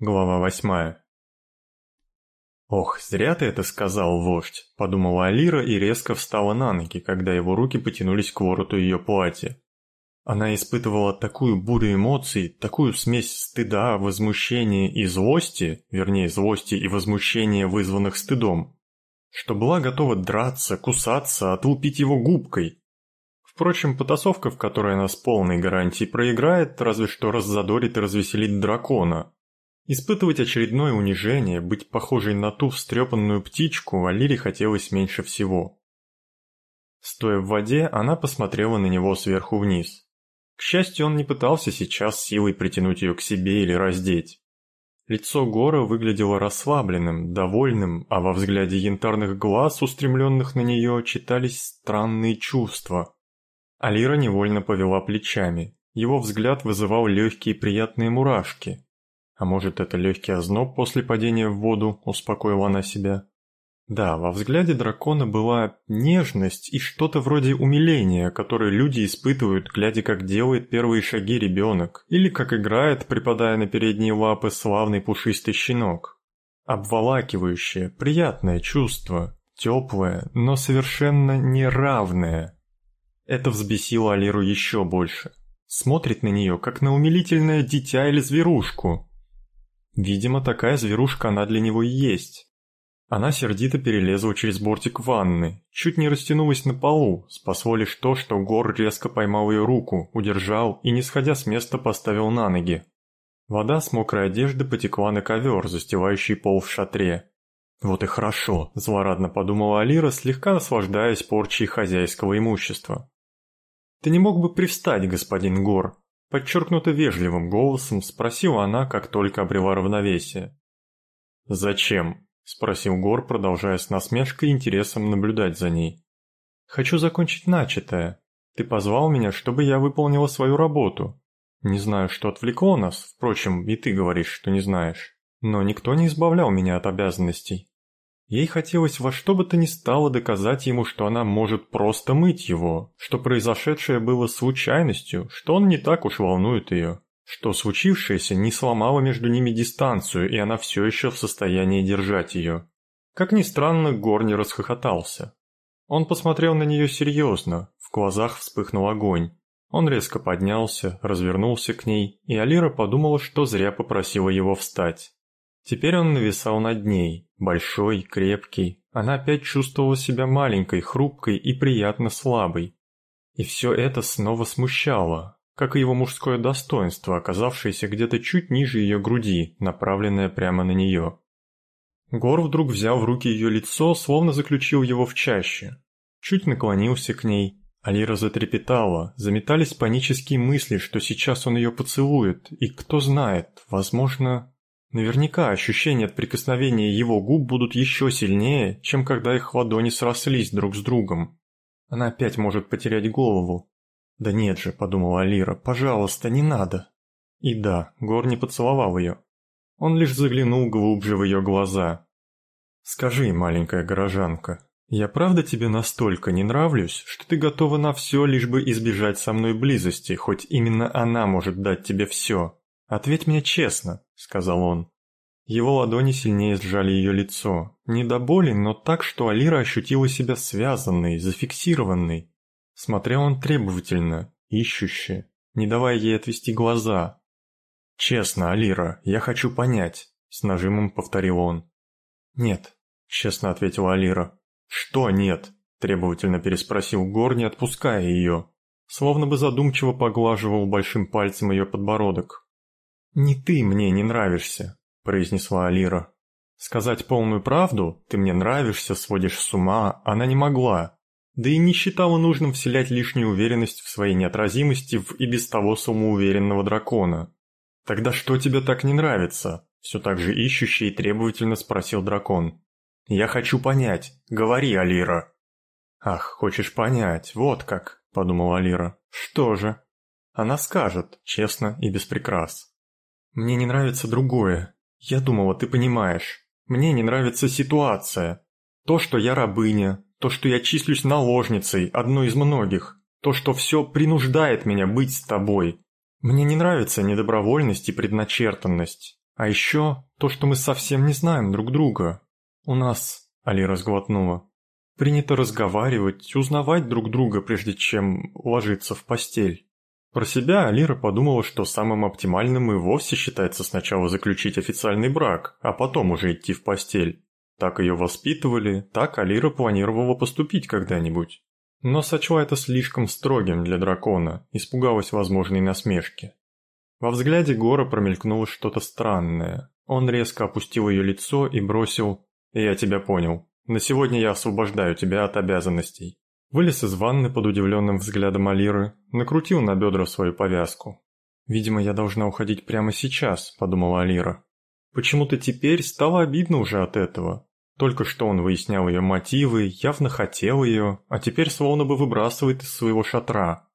Глава восьмая. «Ох, зря ты это сказал, вождь», — подумала Алира и резко встала на ноги, когда его руки потянулись к вороту ее платья. Она испытывала такую бурю эмоций, такую смесь стыда, возмущения и злости, вернее, злости и возмущения, вызванных стыдом, что была готова драться, кусаться, отлупить его губкой. Впрочем, потасовка, в которой она с полной гарантией проиграет, разве что раззадорит и развеселит дракона, Испытывать очередное унижение, быть похожей на ту встрепанную птичку Алире хотелось меньше всего. Стоя в воде, она посмотрела на него сверху вниз. К счастью, он не пытался сейчас силой притянуть ее к себе или раздеть. Лицо Гора выглядело расслабленным, довольным, а во взгляде янтарных глаз, устремленных на нее, читались странные чувства. Алира невольно повела плечами. Его взгляд вызывал легкие приятные мурашки. А может, это легкий озноб после падения в воду, успокоила она себя. Да, во взгляде дракона была нежность и что-то вроде умиления, которое люди испытывают, глядя, как делает первые шаги ребенок, или как играет, припадая на передние лапы славный пушистый щенок. Обволакивающее, приятное чувство, теплое, но совершенно неравное. Это взбесило Алиру еще больше. Смотрит на нее, как на умилительное дитя или зверушку, Видимо, такая зверушка она для него и есть. Она сердито перелезла через бортик ванны, чуть не растянулась на полу, спасло лишь то, что Гор резко поймал ее руку, удержал и, не сходя с места, поставил на ноги. Вода с мокрой одежды потекла на ковер, застилающий пол в шатре. «Вот и хорошо», – злорадно подумала Алира, слегка наслаждаясь порчей хозяйского имущества. «Ты не мог бы привстать, господин Гор?» Подчеркнуто вежливым голосом спросила она, как только обрела равновесие. «Зачем?» – спросил Гор, продолжая с насмешкой и интересом наблюдать за ней. «Хочу закончить начатое. Ты позвал меня, чтобы я выполнила свою работу. Не знаю, что отвлекло нас, впрочем, и ты говоришь, что не знаешь. Но никто не избавлял меня от обязанностей. Ей хотелось во что бы то ни стало доказать ему, что она может просто мыть его, что произошедшее было случайностью, что он не так уж волнует ее, что случившееся не сломало между ними дистанцию, и она все еще в состоянии держать ее. Как ни странно, Гор не расхохотался. Он посмотрел на нее серьезно, в глазах вспыхнул огонь. Он резко поднялся, развернулся к ней, и Алира подумала, что зря попросила его встать. Теперь он нависал над ней, большой, крепкий. Она опять чувствовала себя маленькой, хрупкой и приятно слабой. И все это снова смущало, как и его мужское достоинство, оказавшееся где-то чуть ниже ее груди, направленное прямо на нее. Гор вдруг взял в руки ее лицо, словно заключил его в чаще. Чуть наклонился к ней. Алира затрепетала, заметались панические мысли, что сейчас он ее поцелует, и кто знает, возможно... Наверняка ощущения от прикосновения его губ будут еще сильнее, чем когда их ладони срослись друг с другом. Она опять может потерять голову. «Да нет же», — подумала Алира, — «пожалуйста, не надо». И да, Гор не поцеловал ее. Он лишь заглянул глубже в ее глаза. «Скажи, маленькая горожанка, я правда тебе настолько не нравлюсь, что ты готова на все, лишь бы избежать со мной близости, хоть именно она может дать тебе все?» «Ответь мне честно», — сказал он. Его ладони сильнее сжали ее лицо. Не до боли, но так, что Алира ощутила себя связанной, зафиксированной. Смотрел он требовательно, ищуще, не давая ей отвести глаза. «Честно, Алира, я хочу понять», — с нажимом повторил он. «Нет», — честно ответила Алира. «Что нет?» — требовательно переспросил Гор, не отпуская ее. Словно бы задумчиво поглаживал большим пальцем ее подбородок. «Не ты мне не нравишься», — произнесла Алира. Сказать полную правду, ты мне нравишься, сводишь с ума, она не могла. Да и не считала нужным вселять лишнюю уверенность в своей неотразимости в и без того самоуверенного дракона. «Тогда что тебе так не нравится?» – все так же ищущий и требовательно спросил дракон. «Я хочу понять. Говори, Алира». «Ах, хочешь понять, вот как», – подумала Алира. «Что же?» Она скажет, честно и без прикрас. Мне не нравится другое. Я думала, ты понимаешь. Мне не нравится ситуация. То, что я рабыня, то, что я числюсь наложницей, одной из многих, то, что все принуждает меня быть с тобой. Мне не нравится недобровольность и предначертанность. А еще то, что мы совсем не знаем друг друга. У нас, Алира сглотнула, принято разговаривать, узнавать друг друга, прежде чем ложиться в постель. Про себя Алира подумала, что самым оптимальным и вовсе считается сначала заключить официальный брак, а потом уже идти в постель. Так ее воспитывали, так Алира планировала поступить когда-нибудь. Но сочла это слишком строгим для дракона, испугалась возможной насмешки. Во взгляде Гора промелькнуло что-то странное. Он резко опустил ее лицо и бросил «Я тебя понял. На сегодня я освобождаю тебя от обязанностей». Вылез из ванны под удивленным взглядом Алиры, накрутил на бедра свою повязку. «Видимо, я должна уходить прямо сейчас», – подумала Алира. Почему-то теперь стало обидно уже от этого. Только что он выяснял ее мотивы, явно хотел ее, а теперь словно бы выбрасывает из своего шатра.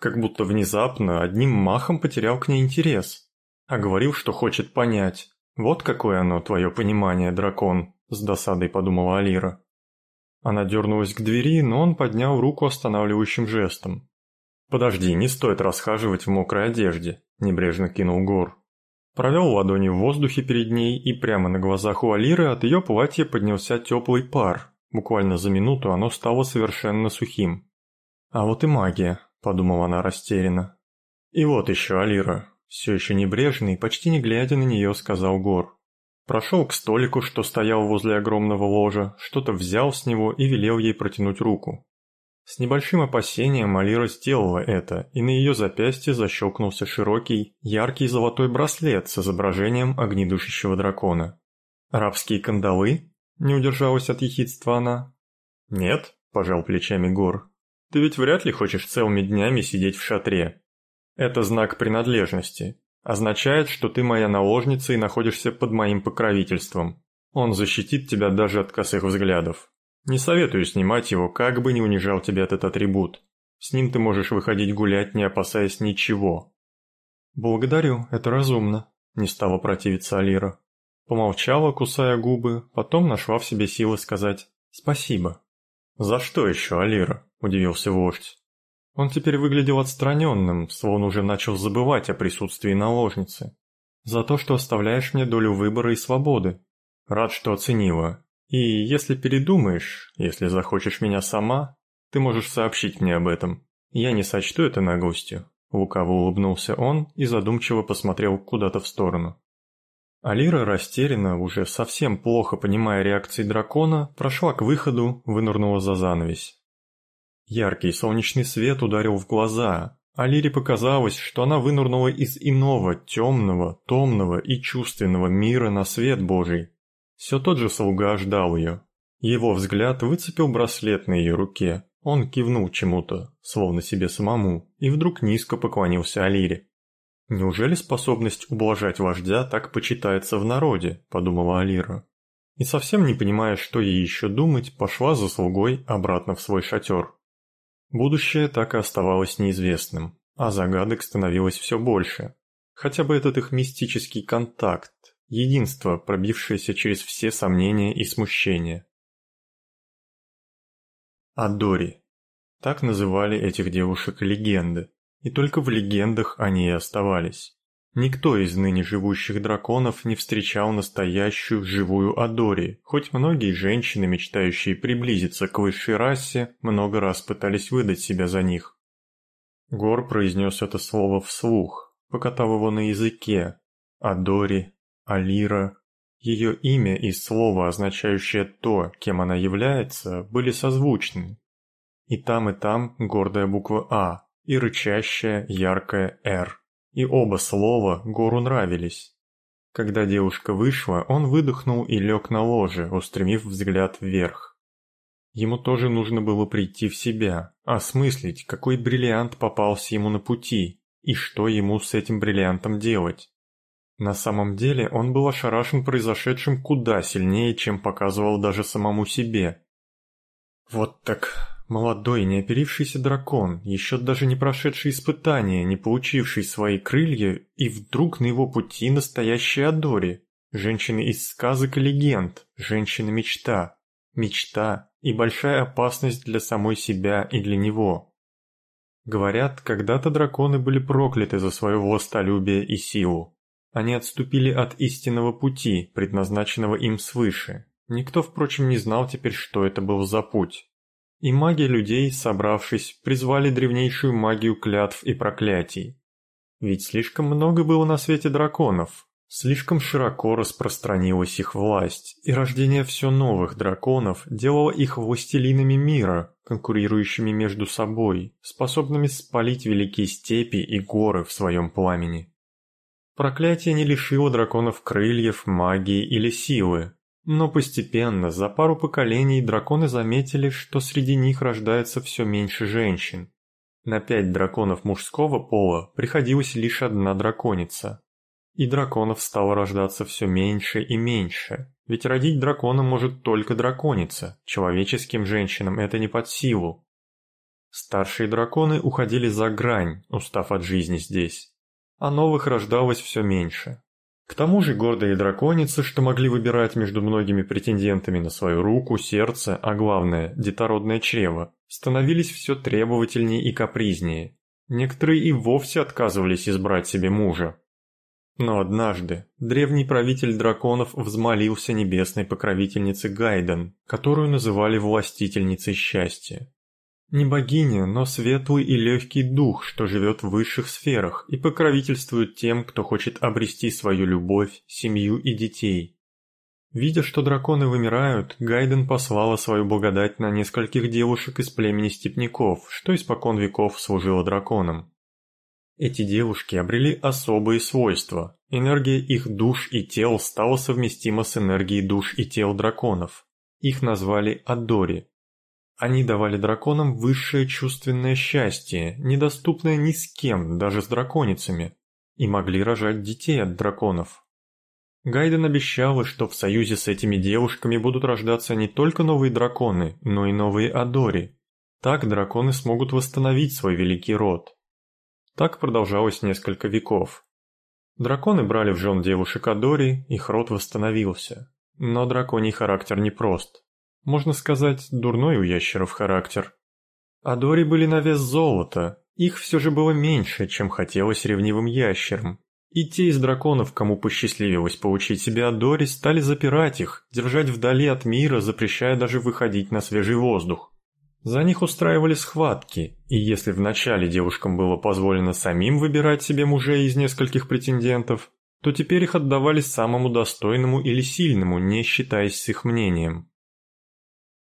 Как будто внезапно одним махом потерял к ней интерес. А говорил, что хочет понять. Вот какое оно, твое понимание, дракон, с досадой подумала Алира. Она дернулась к двери, но он поднял руку останавливающим жестом. «Подожди, не стоит расхаживать в мокрой одежде», – небрежно кинул Гор. Провел ладони в воздухе перед ней, и прямо на глазах у Алиры от ее платья поднялся теплый пар. Буквально за минуту оно стало совершенно сухим. «А вот и магия», – подумала она растерянно. «И вот еще Алира», – все еще небрежный, почти не глядя на нее, сказал Гор. Прошел к столику, что стоял возле огромного ложа, что-то взял с него и велел ей протянуть руку. С небольшим опасением Алира сделала это, и на ее запястье защелкнулся широкий, яркий золотой браслет с изображением огнедушащего дракона. «Рабские кандалы?» – не удержалась от ехидства она. «Нет», – пожал плечами Гор. «Ты ведь вряд ли хочешь целыми днями сидеть в шатре. Это знак принадлежности, означает, что ты моя наложница и находишься под моим покровительством. Он защитит тебя даже от косых взглядов. Не советую снимать его, как бы ни унижал тебя этот атрибут. С ним ты можешь выходить гулять, не опасаясь ничего. Благодарю, это разумно, не стала противиться Алира. Помолчала, кусая губы, потом нашла в себе силы сказать «спасибо». «За что еще, Алира?» – удивился вождь. Он теперь выглядел отстраненным, словно уже начал забывать о присутствии наложницы. «За то, что оставляешь мне долю выбора и свободы. Рад, что оценила. И если передумаешь, если захочешь меня сама, ты можешь сообщить мне об этом. Я не сочту это наглостью». Лукаво улыбнулся он и задумчиво посмотрел куда-то в сторону. Алира растерянно, уже совсем плохо понимая реакции дракона, прошла к выходу, вынырнула за занавесь. Яркий солнечный свет ударил в глаза, а Лире показалось, что она вынырнула из иного, темного, томного и чувственного мира на свет Божий. Все тот же слуга ждал ее. Его взгляд выцепил браслет на ее руке. Он кивнул чему-то, словно себе самому, и вдруг низко поклонился Алире. «Неужели способность ублажать вождя так почитается в народе?» – подумала Алира. И совсем не понимая, что ей еще думать, пошла за слугой обратно в свой шатер. Будущее так и оставалось неизвестным, а загадок становилось все больше. Хотя бы этот их мистический контакт, единство, пробившееся через все сомнения и смущения. Адори. Так называли этих девушек легенды, и только в легендах они и оставались. Никто из ныне живущих драконов не встречал настоящую живую Адори, хоть многие женщины, мечтающие приблизиться к высшей расе, много раз пытались выдать себя за них. Гор произнес это слово вслух, покатав его на языке. Адори, Алира. Ее имя и слово, означающее то, кем она является, были созвучны. И там, и там гордая буква «А» и рычащая яркая «Р» и оба слова Гору нравились. Когда девушка вышла, он выдохнул и лег на ложе, устремив взгляд вверх. Ему тоже нужно было прийти в себя, осмыслить, какой бриллиант попался ему на пути, и что ему с этим бриллиантом делать. На самом деле он был ошарашен произошедшим куда сильнее, чем показывал даже самому себе. Вот так Молодой, неоперившийся дракон, еще даже не прошедший испытания, не получивший свои крылья, и вдруг на его пути настоящая Адори. Женщина из сказок и легенд, женщина-мечта. Мечта и большая опасность для самой себя и для него. Говорят, когда-то драконы были прокляты за свое властолюбие и силу. Они отступили от истинного пути, предназначенного им свыше. Никто, впрочем, не знал теперь, что это был за путь. И маги людей, собравшись, призвали древнейшую магию клятв и проклятий. Ведь слишком много было на свете драконов, слишком широко распространилась их власть, и рождение все новых драконов делало их властелинами мира, конкурирующими между собой, способными спалить великие степи и горы в своем пламени. Проклятие не лишило драконов крыльев, магии или силы, но постепенно, за пару поколений, драконы заметили, что среди них рождается все меньше женщин. На пять драконов мужского пола приходилась лишь одна драконица. И драконов стало рождаться все меньше и меньше, ведь родить дракона может только драконица, человеческим женщинам это не под силу. Старшие драконы уходили за грань, устав от жизни здесь а новых рождалось все меньше. К тому же гордые драконицы, что могли выбирать между многими претендентами на свою руку, сердце, а главное – детородное чрево, становились все требовательнее и капризнее. Некоторые и вовсе отказывались избрать себе мужа. Но однажды древний правитель драконов взмолился небесной покровительнице Гайден, которую называли властительницей счастья. Не богиня, но светлый и легкий дух, что живет в высших сферах и покровительствует тем, кто хочет обрести свою любовь, семью и детей. Видя, что драконы вымирают, Гайден послала свою благодать на нескольких девушек из племени степняков, что испокон веков служило драконам. Эти девушки обрели особые свойства. Энергия их душ и тел стала совместима с энергией душ и тел драконов. Их назвали Адори, они давали драконам высшее чувственное счастье, недоступное ни с кем, даже с драконицами, и могли рожать детей от драконов. Гайден обещала, что в союзе с этими девушками будут рождаться не только новые драконы, но и новые Адори. Так драконы смогут восстановить свой великий род. Так продолжалось несколько веков. Драконы брали в жен девушек Адори, их род восстановился. Но драконий характер непрост. Можно сказать, дурной у ящеров характер. А Дори были на вес золота, их все же было меньше, чем хотелось ревнивым ящерам. И те из драконов, кому посчастливилось получить себе Адори, стали запирать их, держать вдали от мира, запрещая даже выходить на свежий воздух. За них устраивали схватки, и если вначале девушкам было позволено самим выбирать себе мужей из нескольких претендентов, то теперь их отдавали самому достойному или сильному, не считаясь с их мнением.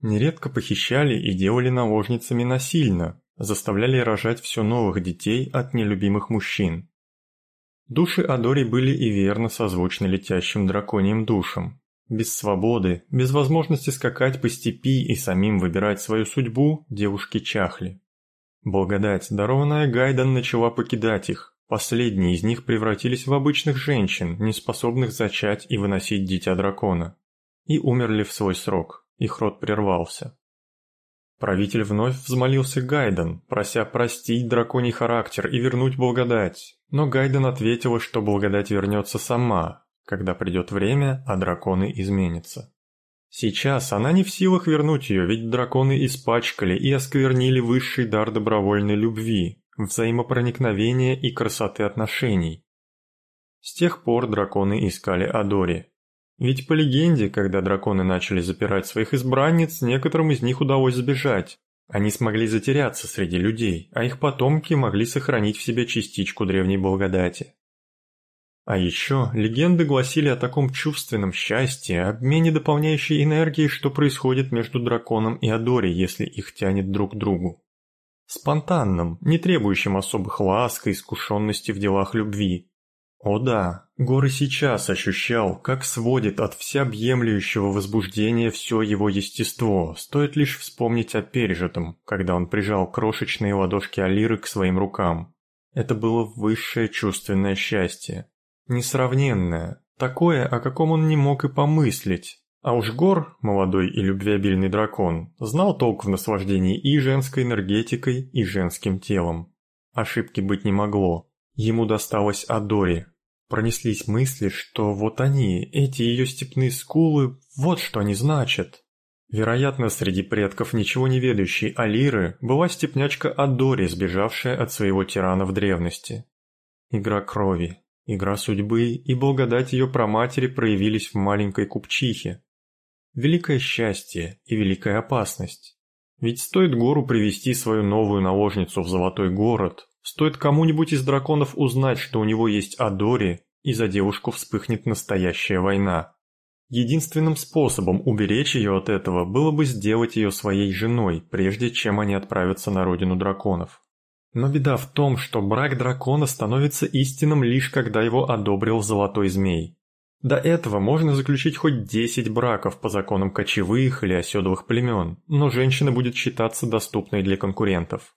Нередко похищали и делали наложницами насильно, заставляли рожать все новых детей от нелюбимых мужчин. Души Адори были и верно созвучны летящим драконьим душам. Без свободы, без возможности скакать по степи и самим выбирать свою судьбу, девушки чахли. Благодать, дарованная Гайдан, начала покидать их. Последние из них превратились в обычных женщин, не способных зачать и выносить дитя дракона. И умерли в свой срок. Их рот прервался. Правитель вновь взмолился Гайден, прося простить драконий характер и вернуть благодать, но Гайден ответила, что благодать вернется сама, когда придет время, а драконы изменятся. Сейчас она не в силах вернуть ее, ведь драконы испачкали и осквернили высший дар добровольной любви, взаимопроникновения и красоты отношений. С тех пор драконы искали Адори, ведь по легенде, когда драконы начали запирать своих избранниц, некоторым из них удалось сбежать. Они смогли затеряться среди людей, а их потомки могли сохранить в себе частичку древней благодати. А еще легенды гласили о таком чувственном счастье, обмене дополняющей энергии, что происходит между драконом и Адори, если их тянет друг к другу. Спонтанным, не требующим особых ласк и искушенности в делах любви, о да, Гор сейчас ощущал, как сводит от всеобъемлющего возбуждения все его естество, стоит лишь вспомнить о пережитом, когда он прижал крошечные ладошки Алиры к своим рукам. Это было высшее чувственное счастье. Несравненное, такое, о каком он не мог и помыслить. А уж Гор, молодой и любвеобильный дракон, знал толк в наслаждении и женской энергетикой, и женским телом. Ошибки быть не могло. Ему досталось Адори. Пронеслись мысли, что вот они, эти ее степные скулы, вот что они значат. Вероятно, среди предков ничего не ведающей Алиры была степнячка Адори, сбежавшая от своего тирана в древности. Игра крови. Игра судьбы и благодать ее праматери проявились в маленькой купчихе. Великое счастье и великая опасность. Ведь стоит Гору привести свою новую наложницу в Золотой город, стоит кому-нибудь из драконов узнать, что у него есть Адори, и за девушку вспыхнет настоящая война. Единственным способом уберечь ее от этого было бы сделать ее своей женой, прежде чем они отправятся на родину драконов. Но беда в том, что брак дракона становится истинным лишь когда его одобрил Золотой Змей. До этого можно заключить хоть 10 браков по законам кочевых или оседлых племен, но женщина будет считаться доступной для конкурентов.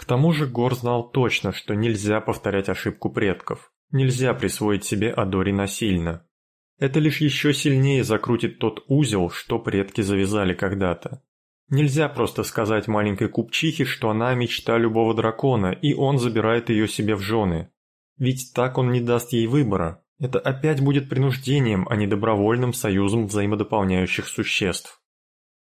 К тому же Гор знал точно, что нельзя повторять ошибку предков, нельзя присвоить себе Адори насильно. Это лишь еще сильнее закрутит тот узел, что предки завязали когда-то. Нельзя просто сказать маленькой купчихе, что она мечта любого дракона, и он забирает ее себе в жены. Ведь так он не даст ей выбора. Это опять будет принуждением, а не добровольным союзом взаимодополняющих существ.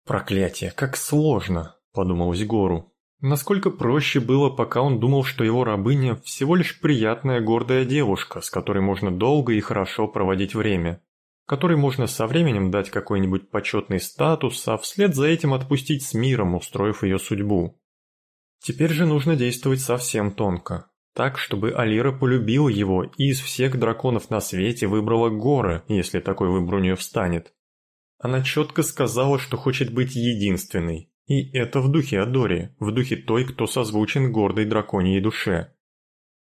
«Проклятие, как сложно!» – подумал Зигору. Насколько проще было, пока он думал, что его рабыня всего лишь приятная гордая девушка, с которой можно долго и хорошо проводить время которой можно со временем дать какой-нибудь почетный статус, а вслед за этим отпустить с миром, устроив ее судьбу. Теперь же нужно действовать совсем тонко, так, чтобы Алира полюбила его и из всех драконов на свете выбрала Гора, если такой выбор у нее встанет. Она четко сказала, что хочет быть единственной, и это в духе Адори, в духе той, кто созвучен гордой драконьей душе.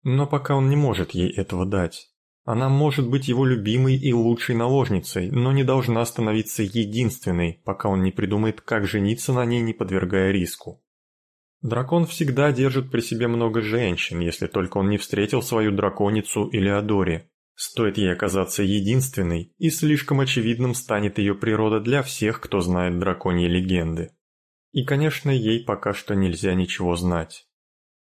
Но пока он не может ей этого дать. Она может быть его любимой и лучшей наложницей, но не должна становиться единственной, пока он не придумает, как жениться на ней, не подвергая риску. Дракон всегда держит при себе много женщин, если только он не встретил свою драконицу или Адори. Стоит ей оказаться единственной, и слишком очевидным станет ее природа для всех, кто знает драконьи легенды. И, конечно, ей пока что нельзя ничего знать.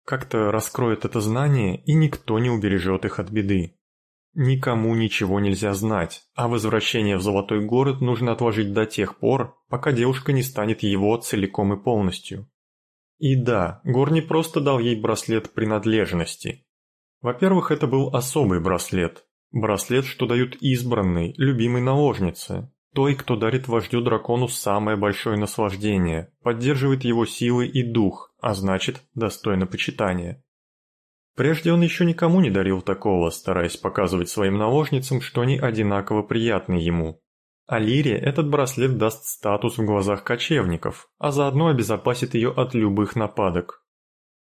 Как-то раскроет это знание, и никто не убережет их от беды. Никому ничего нельзя знать, а возвращение в Золотой город нужно отложить до тех пор, пока девушка не станет его целиком и полностью. И да, Гор не просто дал ей браслет принадлежности. Во-первых, это был особый браслет. Браслет, что дают избранной, любимой наложнице, той, кто дарит вождю-дракону самое большое наслаждение, поддерживает его силы и дух, а значит, достойно почитания. Прежде он еще никому не дарил такого, стараясь показывать своим наложницам, что они одинаково приятны ему. А Лире этот браслет даст статус в глазах кочевников, а заодно обезопасит ее от любых нападок.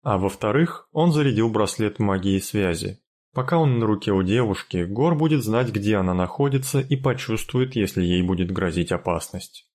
А во-вторых, он зарядил браслет магией связи. Пока он на руке у девушки, Гор будет знать, где она находится и почувствует, если ей будет грозить опасность.